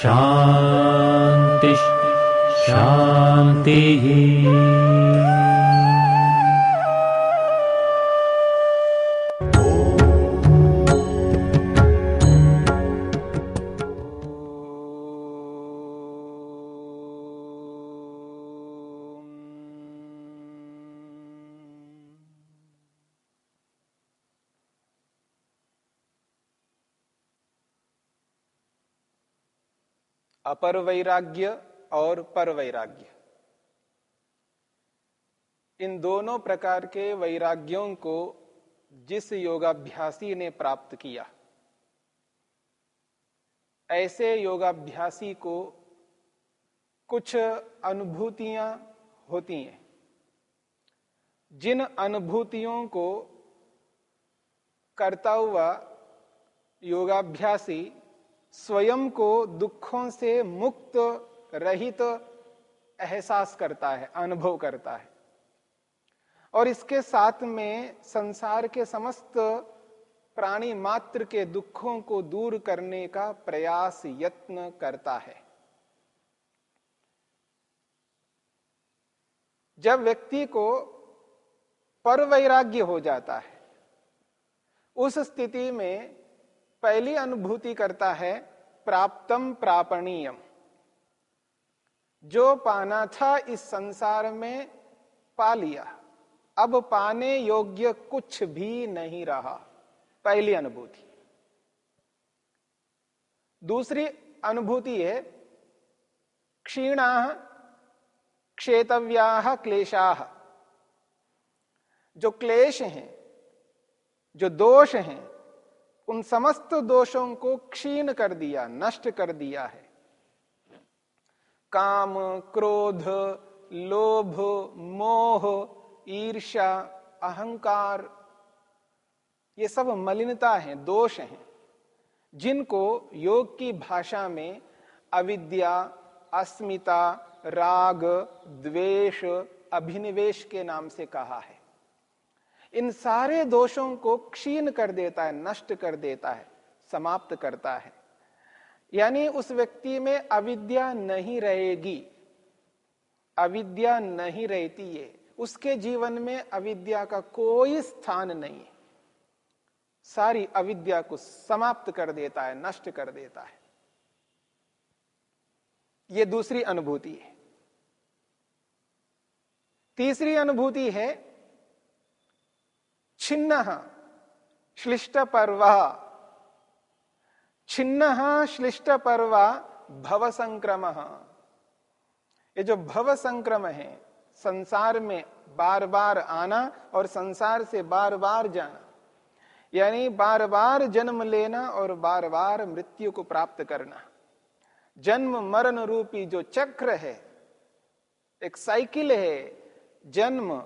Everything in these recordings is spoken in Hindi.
शान्तिः शान्तिः अपर वैराग्य और पर वैराग्य इन दोनों प्रकार के वैराग्यों को जिस योगाभ्यासी ने प्राप्त किया, ऐसे योगाभ्यासी को कुछ अनुभूतियाँ होती हैं। जिन अनुभूतियों को करता हुआ योगाभ्यासी स्वयं को दुखों से मुक्त रहित एहसास करता है, अनुभव करता है। और इसके साथ में संसार के समस्त प्राणी मात्र के दुखों को दूर करने का प्रयास यत्न करता है। जब व्यक्ति को पर वैराग्य हो जाता है, उस स्थिति में पहली अनुभूति करता है प्राप्तम प्रापणीयम। जो पाना था इस संसार में पा लिया। अब पाने योग्य कुछ भी नहीं रहा। पहली अनुभूति। दूसरी अनुभूति है, क्षीणा, क्षेतव्या, क्लेशा। जो क्लेश हैं, जो दोष हैं उन समस्त दोषों को क्षीण कर दिया, नष्ट कर दिया है। काम, क्रोध, लोभ, मोह ईर्षा अहंकार, ये सब मलिनता है, दोष हैं, जिनको योग की भाषा में अविद्या, अस्मिता, राग, द्वेष, अभिनिवेश के नाम से कहा है। इन सारे दोषों को क्षीण कर देता है, नष्ट कर देता है, समाप्त करता है। यानी उस व्यक्ति में अविद्या नहीं रहेगी। अविद्या नहीं रहती है उसके जीवन में अविद्या का कोई स्थान नहीं है। सारी अविद्या को समाप्त कर देता है, नष्ट कर देता है। यह दूसरी अनुभूति है। तीसरी अनुभूति है छिन्न श्लिष्ट पर्वा छिन्न श्लिष्ट पर्वा भव संक्रम ये जो भव संक्रम है, संसार में बार बार आना और संसार से बार बार जाना, यानी बार बार जन्म लेना और बार बार मृत्यु को प्राप्त करना। जन्म मरण रूपी जो चक्र है, एक साइकिल है, जन्म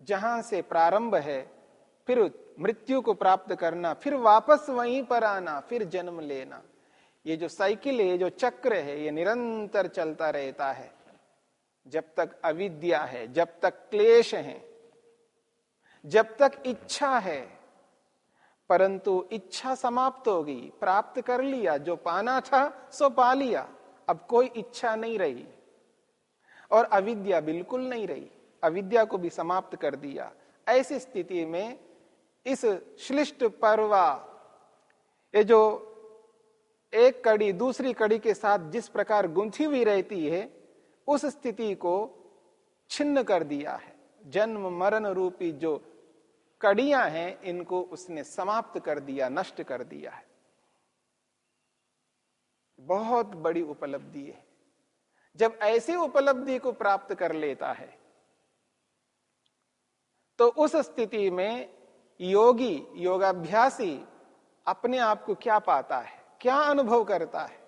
जहाँ से प्रारंभ है फिर मृत्यु को प्राप्त करना, फिर वापस वहीं पर आना, फिर जन्म लेना। ये जो साइकिल है जो चक्र है, ये निरंतर चलता रहता है। जब तक अविद्या है, जब तक क्लेश है, जब तक इच्छा है, परंतु इच्छा समाप्त हो गई, प्राप्त कर लिया, जो पाना था, सो पा लिया। अब कोई इच्छा नहीं रही। और अविद्या बिल्कुल नहीं रही। अविद्या को भी समाप्त कर दिया। ऐसी स्थिति में इस श्लिष्ट पर्वा, ये जो एक कड़ी दूसरी कड़ी के साथ जिस प्रकार गुंथी हुई रहती है, उस स्थिति को छिन्न कर दिया है। जन्म मरण रूपी जो कड़ियाँ हैं, इनको उसने समाप्त कर दिया, नष्ट कर दिया है। बहुत बड़ी उपलब्धि है। जब ऐसी उपलब्धि को प्राप्त कर लेता है तो उस स्थिति में योगी, योगाभ्यासी अपने आप को क्या पाता है? क्या अनुभव करता है?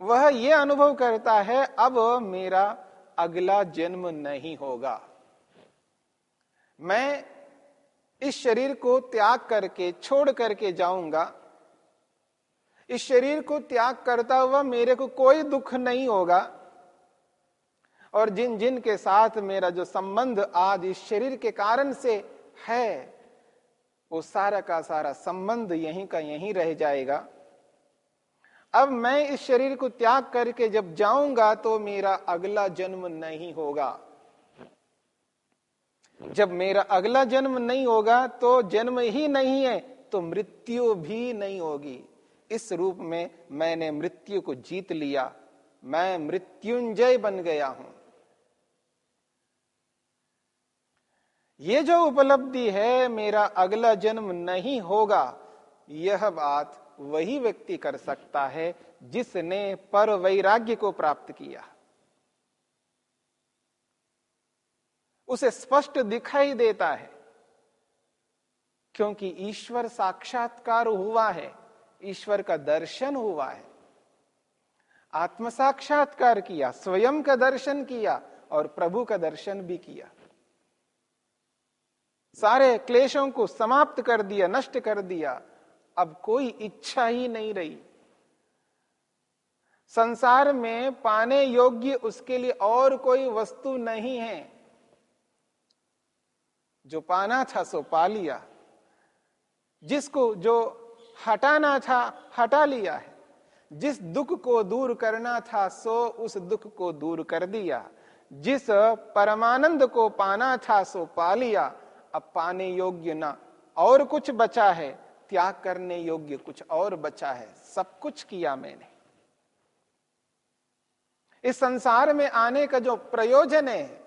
वह यह अनुभव करता है, अब मेरा अगला जन्म नहीं होगा। मैं इस शरीर को त्याग करके, छोड़ करके जाऊँगा। इस शरीर को त्याग करता हुआ मेरे को कोई दुख नहीं होगा। और जिन जिन के साथ मेरा जो संबंध आज इस शरीर के कारण से है, वो सारा का सारा संबंध यहीं का यहीं रह जाएगा। अब मैं इस शरीर को त्याग करके जब जाऊँगा तो मेरा अगला जन्म नहीं होगा। जब मेरा अगला जन्म नहीं होगा तो जन्म ही नहीं है तो मृत्यु भी नहीं होगी। इस रूप में मैंने मृत्यु को जीत लिया। मैं मृत्युंजय बन गया हूँ। ये जो उपलब्धि है, मेरा अगला जन्म नहीं होगा। यह बात वही व्यक्ति कर सकता है जिसने पर वैराग्य को प्राप्त किया। उसे स्पष्ट दिखाई देता है, क्योंकि ईश्वर साक्षात्कार हुआ है, ईश्वर का दर्शन हुआ है। आत्म साक्षात्कार किया, स्वयं का दर्शन किया और प्रभु का दर्शन भी किया। सारे क्लेशों को समाप्त कर दिया, नष्ट कर दिया। अब कोई इच्छा ही नहीं रही। संसार में पाने योग्य उसके लिए और कोई वस्तु नहीं है। जो पाना था सो पा लिया। जिसको जो हटाना था, हटा लिया है। जिस दुख को दूर करना था, सो उस दुख को दूर कर दिया। जिस परमानंद को पाना था, सो पा लिया। अब पाने योग्य ना। और कुछ बचा है, त्याग करने योग्य कुछ और बचा है। सब कुछ किया मैंने। इस संसार में आने का जो प्रयोजन है,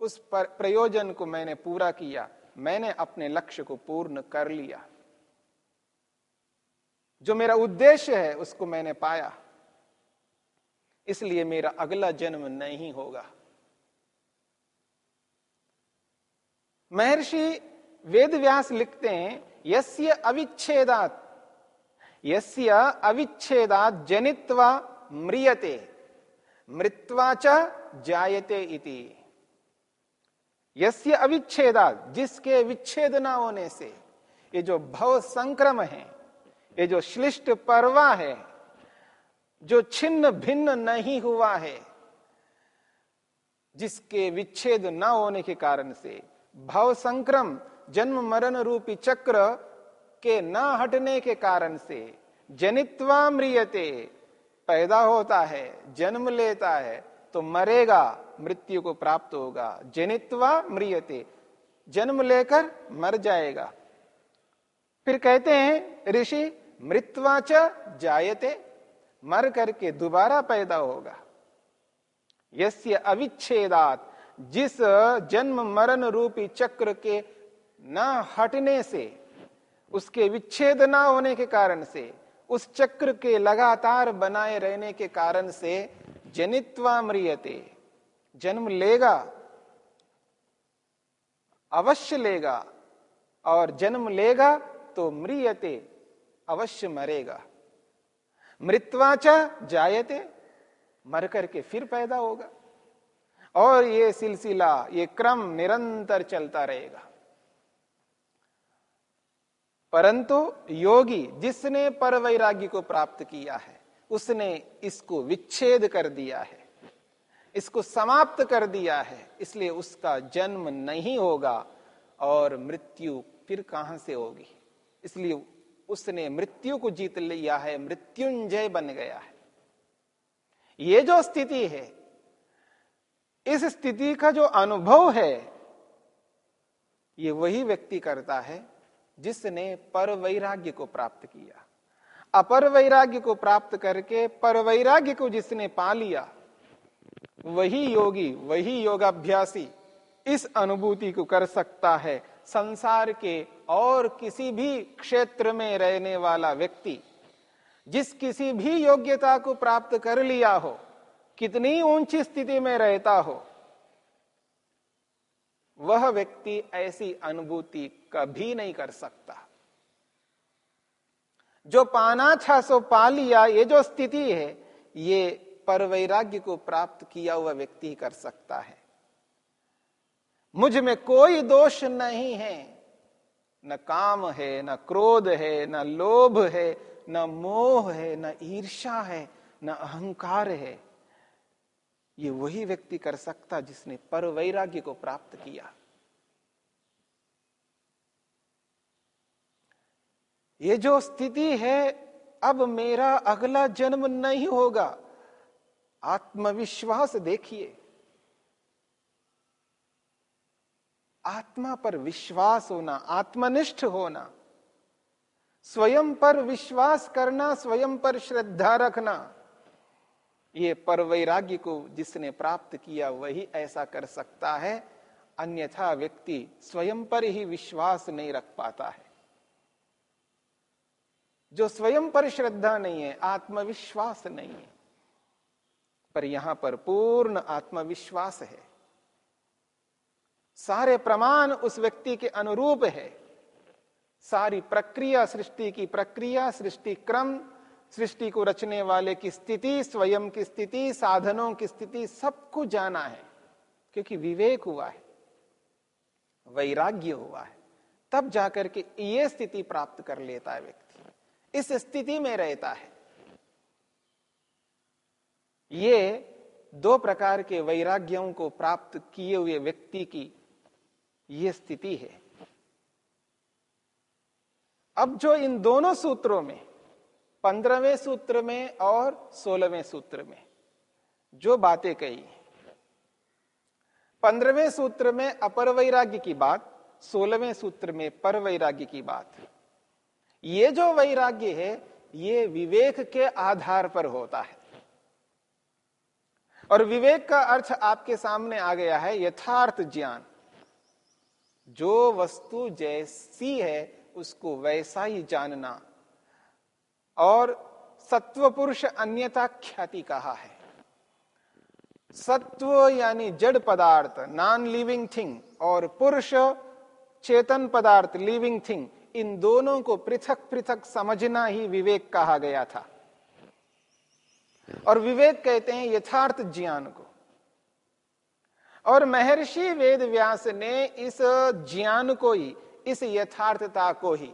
उस पर प्रयोजन को मैंने पूरा किया। मैंने अपने लक्ष्य को पूर्ण कर लिया। जो मेरा उद्देश्य है, उसको मैंने पाया। इसलिए मेरा अगला जन्म नहीं होगा। महर्षि वेद व्यास लिखते हैं, यस्य अविच्छेदात। यस्य अविच्छेदात जनित्वा म्रियते। मृत्वा च जायते इति। यस्य अविच्छेदा जिसके विच्छेद ना होने से ये जो भव संक्रम है, ये जो श्लिष्ट परवा है, जो छिन्न भिन्न नहीं हुआ है, जिसके विच्छेद न होने के कारण से भव संक्रम जन्म मरण रूपी चक्र के न हटने के कारण से जनित्वा मृियते पैदा होता है, जन्म लेता है तो मरेगा, मृत्यु को प्राप्त होगा। जनित्वा मृियते जन्म लेकर मर जाएगा। फिर कहते हैं, ऋषि मृत्वाच जायते, मर करके दोबारा पैदा होगा। यस्य अविच्छेदात जिस जन्म मरण रूपी चक्र के न हटने से, उसके विच्छेद ना होने के कारण से, उस चक्र के लगातार बनाए रहने के कारण से जनित्वा मृियते जन्म लेगा, अवश्य लेगा, और जन्म लेगा तो मृियते, अवश्य मरेगा। मृत्वाचा जायते मर करके फिर पैदा होगा। और ये सिलसिला, ये क्रम निरंतर चलता रहेगा। परंतु योगी जिसने पर वैराग्य को प्राप्त किया है, उसने इसको विच्छेद कर दिया है, इसको समाप्त कर दिया है, इसलिए उसका जन्म नहीं होगा और मृत्यु फिर कहाँ से होगी? इसलिए उसने मृत्यु को जीत लिया है, मृत्युंजय बन गया है। ये जो स्थिति है इस स्थिति का जो अनुभव है, ये वही व्यक्ति करता है जिसने पर वैराग्य को प्राप्त किया। अपर वैराग्य को प्राप्त करके पर वैराग्य को जिसने पा लिया, वही योगी, वही योगाभ्यासी इस अनुभूति को कर सकता है। संसार के और किसी भी क्षेत्र में रहने वाला व्यक्ति जिस किसी भी योग्यता को प्राप्त कर लिया हो कितनी ऊँची स्थिति में रहता हो, वह व्यक्ति ऐसी अनुभूति कभी नहीं कर सकता। जो पाना छा सो पा लिया, ये जो स्थिति है, ये पर वैराग्य को प्राप्त किया हुआ व्यक्ति कर सकता है। मुझमें कोई दोष नहीं है। न काम है, न क्रोध है, न लोभ है, न मोह है, न ईर्षा है, न अहंकार है। ये वही व्यक्ति कर सकता जिसने पर वैराग्य को प्राप्त किया। ये जो स्थिति है, अब मेरा अगला जन्म नहीं होगा। आत्मविश्वास देखिए। आत्मा पर विश्वास होना, आत्मनिष्ठ होना, स्वयं पर विश्वास करना, स्वयं पर श्रद्धा रखना। ये पर वैराग्य को जिसने प्राप्त किया, वही ऐसा कर सकता है। अन्यथा व्यक्ति स्वयं पर ही विश्वास नहीं रख पाता है। जो स्वयं पर श्रद्धा नहीं है, आत्मविश्वास नहीं है। पर यहाँ पर पूर्ण आत्मविश्वास है। सारे प्रमाण उस व्यक्ति के अनुरूप है। सारी प्रक्रिया सृष्टि की प्रक्रिया, सृष्टि क्रम सृष्टि को रचने वाले की स्थिति, स्वयं की स्थिति, साधनों की स्थिति सबको जाना है, क्योंकि विवेक हुआ है, वैराग्य हुआ है। तब जाकर के ये स्थिति प्राप्त कर लेता है व्यक्ति। इस स्थिति में रहता है। ये दो प्रकार के वैराग्यों को प्राप्त किए हुए व्यक्ति की ये स्थिति है। अब जो इन दोनों सूत्रों में पंद्रहवें सूत्र में और सोलहवें सूत्र में, जो बातें कही। पंद्रहवें सूत्र में अपर वैराग्य की बात, सोलहवें सूत्र में पर वैराग्य की बात। ये जो वैराग्य है, ये विवेक के आधार पर होता है। और विवेक का अर्थ आपके सामने आ गया है, यथार्थ ज्ञान। जो वस्तु जैसी है, उसको वैसा ही जानना। और सत्व पुरुष अन्यता ख्याति कहा है। सत्व यानी जड़ पदार्थ नॉन लिविंग थिंग और पुरुष चेतन पदार्थ लिविंग थिंग इन दोनों को पृथक पृथक समझना ही विवेक कहा गया था। और विवेक कहते हैं यथार्थ ज्ञान को। और महर्षि वेद व्यास ने इस ज्ञान को ही, इस यथार्थता को ही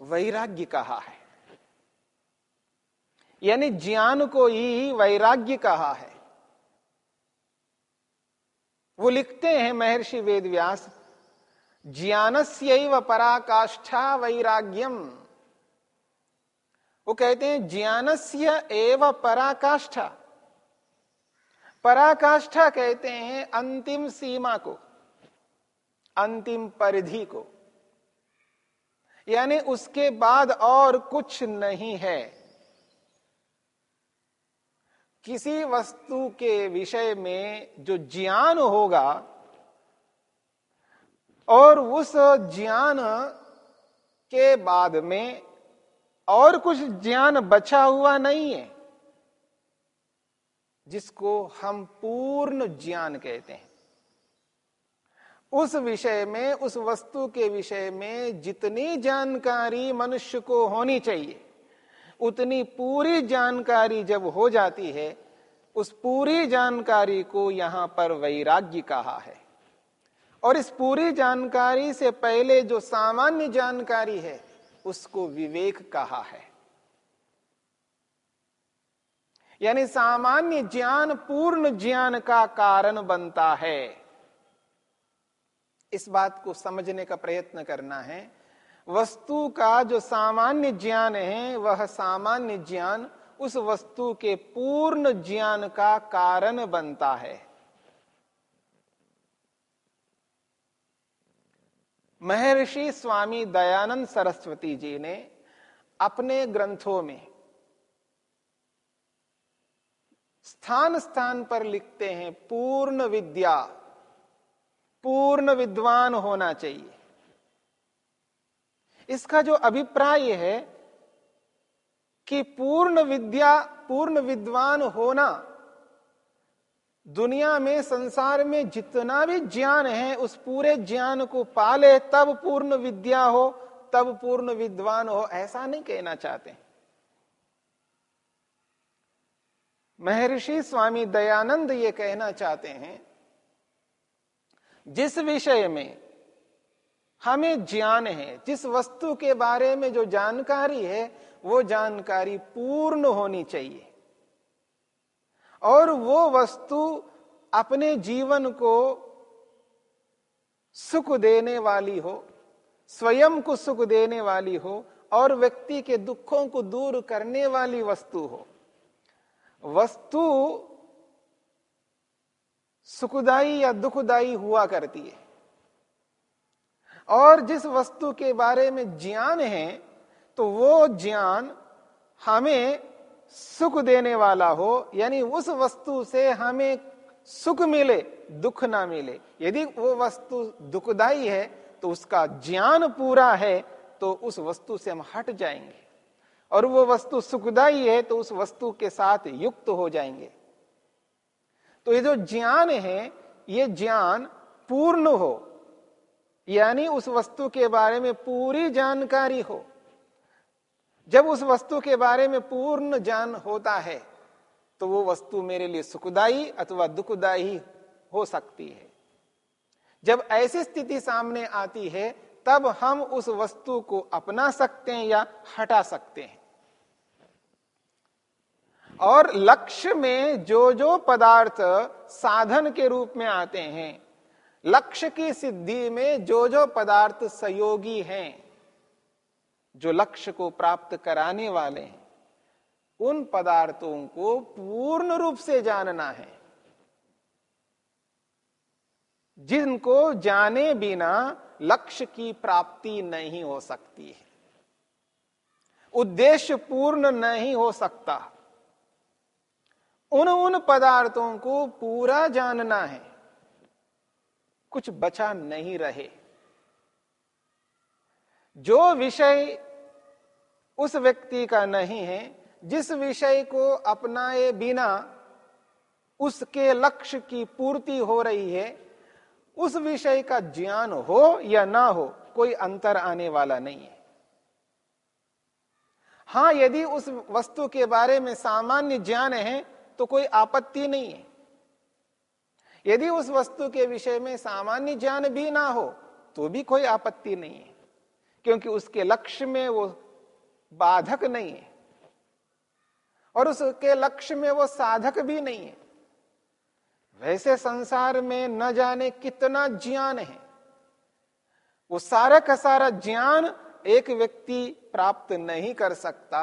वैराग्य कहा है। यानी ज्ञान को ही वैराग्य कहा है। वो लिखते हैं महर्षि वेद व्यास ज्ञानस्य पराकाष्ठा वैराग्यम। वो कहते हैं, ज्ञानस्य एव पराकाष्ठा। पराकाष्ठा कहते हैं, अंतिम सीमा को, अंतिम परिधि को। यानी उसके बाद और कुछ नहीं है। किसी वस्तु के विषय में जो ज्ञान होगा और उस ज्ञान के बाद में और कुछ ज्ञान बचा हुआ नहीं है, जिसको हम पूर्ण ज्ञान कहते हैं। उस विषय में, उस वस्तु के विषय में जितनी जानकारी मनुष्य को होनी चाहिए, उतनी पूरी जानकारी जब हो जाती है, उस पूरी जानकारी को यहाँ पर वैराग्य कहा है। और इस पूरी जानकारी से पहले जो सामान्य जानकारी है, उसको विवेक कहा है। यानी सामान्य ज्ञान, पूर्ण ज्ञान का कारण बनता है। इस बात को समझने का प्रयत्न करना है। वस्तु का जो सामान्य ज्ञान है, वह सामान्य ज्ञान उस वस्तु के पूर्ण ज्ञान का कारण बनता है। महर्षि स्वामी दयानंद सरस्वती जी ने अपने ग्रंथों में स्थान स्थान पर लिखते हैं पूर्ण विद्या। पूर्ण विद्वान होना चाहिए। इसका जो अभिप्राय है कि पूर्ण विद्या, पूर्ण विद्वान होना दुनिया में, संसार में जितना भी ज्ञान है, उस पूरे ज्ञान को पाले, तब पूर्ण विद्या हो, तब पूर्ण विद्वान हो, ऐसा नहीं कहना चाहते। महर्षि स्वामी दयानंद ये कहना चाहते हैं जिस विषय में हमें ज्ञान है, जिस वस्तु के बारे में जो जानकारी है, वो जानकारी पूर्ण होनी चाहिए। और वो वस्तु अपने जीवन को सुख देने वाली हो, स्वयं को सुख देने वाली हो, और व्यक्ति के दुखों को दूर करने वाली वस्तु हो। वस्तु सुखदाई या दुखदाई हुआ करती है। और जिस वस्तु के बारे में ज्ञान है तो वो ज्ञान हमें सुख देने वाला हो, यानी उस वस्तु से हमें सुख मिले, दुख ना मिले। यदि वो वस्तु दुखदाई है तो उसका ज्ञान पूरा है तो उस वस्तु से हम हट जाएँगे। और वो वस्तु सुखदाई है तो उस वस्तु के साथ युक्त हो जाएँगे। तो ये जो ज्ञान है, ये ज्ञान पूर्ण हो, यानी उस वस्तु के बारे में पूरी जानकारी हो। जब उस वस्तु के बारे में पूर्ण ज्ञान होता है तो वो वस्तु मेरे लिए सुखदाई अथवा दुखदाई हो सकती है। जब ऐसी स्थिति सामने आती है, तब हम उस वस्तु को अपना सकते हैं या हटा सकते हैं। और लक्ष्य में जो जो पदार्थ साधन के रूप में आते हैं, लक्ष्य की सिद्धि में जो जो पदार्थ सहयोगी हैं, जो लक्ष्य को प्राप्त कराने वाले हैं, उन पदार्थों को पूर्ण रूप से जानना है। जिनको जाने बिना लक्ष्य की प्राप्ति नहीं हो सकती है। उद्देश्य पूर्ण नहीं हो सकता। उन उन पदार्थों को पूरा जानना है। कुछ बचा नहीं रहे। जो विषय उस व्यक्ति का नहीं है, जिस विषय को अपनाए बिना उसके लक्ष्य की पूर्ति हो रही है, उस विषय का ज्ञान हो या ना हो, कोई अंतर आने वाला नहीं है। हाँ, यदि उस वस्तु के बारे में सामान्य ज्ञान है तो कोई आपत्ति नहीं है। यदि उस वस्तु के विषय में सामान्य ज्ञान भी ना हो तो भी कोई आपत्ति नहीं है, क्योंकि उसके लक्ष्य में वो बाधक नहीं है और उसके लक्ष्य में वो साधक भी नहीं है। वैसे संसार में न जाने कितना ज्ञान है। वो सारा का सारा ज्ञान एक व्यक्ति प्राप्त नहीं कर सकता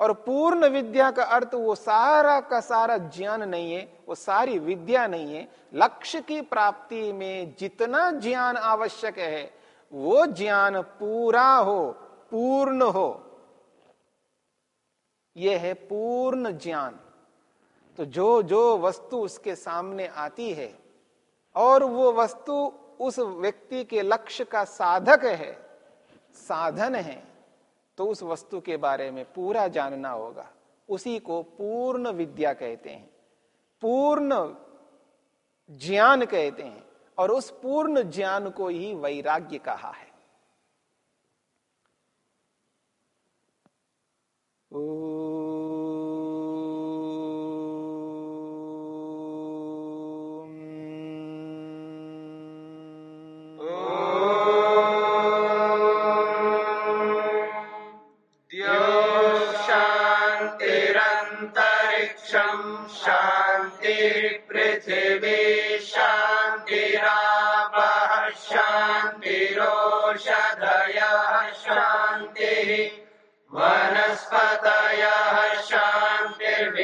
और पूर्ण विद्या का अर्थ वो सारा का सारा ज्ञान नहीं है, वो सारी विद्या नहीं है। लक्ष्य की प्राप्ति में जितना ज्ञान आवश्यक है, वो ज्ञान पूरा हो, पूर्ण हो। यह है पूर्ण ज्ञान। तो जो जो वस्तु उसके सामने आती है, और वो वस्तु उस व्यक्ति के लक्ष्य का साधक है, साधन है। तो उस वस्तु के बारे में पूरा जानना होगा। उसी को पूर्ण विद्या कहते हैं। पूर्ण ज्ञान कहते हैं और उस पूर्ण ज्ञान को ही वैराग्य कहा है। ओ